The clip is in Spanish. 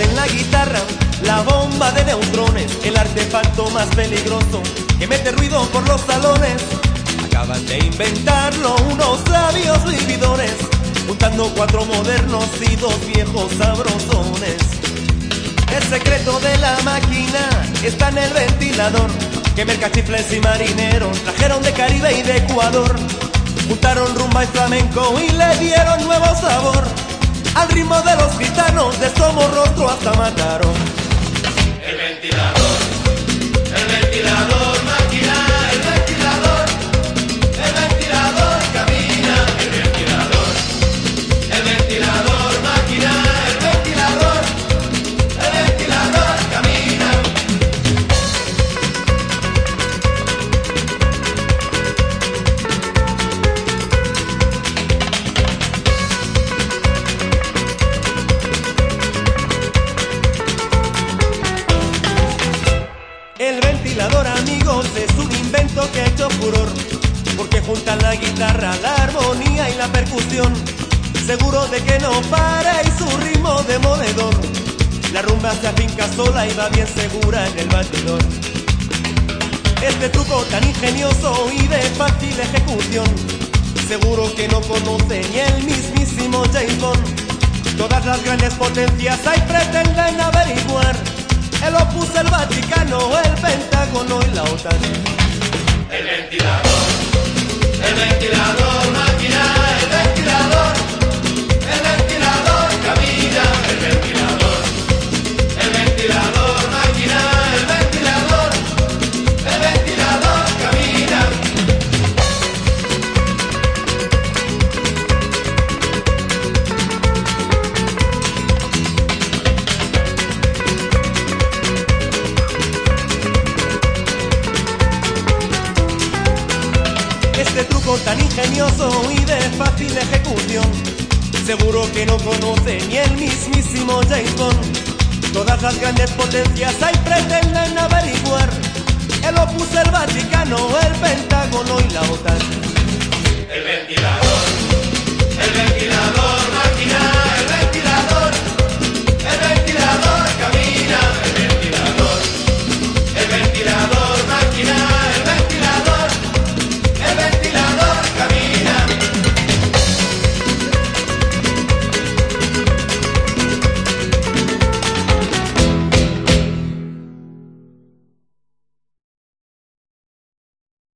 en la guitarra, la bomba de neutrones, el artefacto más peligroso que mete ruido por los salones. Acaban de inventarlo unos labios vividores, juntando cuatro modernos y dos viejos sabrosones. El secreto de la máquina está en el ventilador, que mercachifles y marineros trajeron de Caribe y de Ecuador. Juntaron rumba y flamenco y le dieron nuevo sabor. Al ritmo de los gitanos de Somos Rostro hasta mataron. El Ventilador, amigos, es un invento que ha hecho furor, porque junta la guitarra, la armonía y la percusión. Seguro de que no para y su ritmo demoledor. La rumba se afinca sola y va bien segura en el batidor. Este truco tan ingenioso y de fácil ejecución, seguro que no conoce ni el mismísimo James Bond. Todas las grandes potencias ahí pretenden averiguar el Opus, el Vaticano, el Pentágono y la OTAN. El ventilador, el ventilador, máquina, Tan ingenioso y de fácil ejecución, seguro que no conoce ni el mismísimo James Bond. Todas las grandes potencias ahí pretenden averiguar el Opus, el Vaticano, el Pentágono y la OTAN. El ventilador,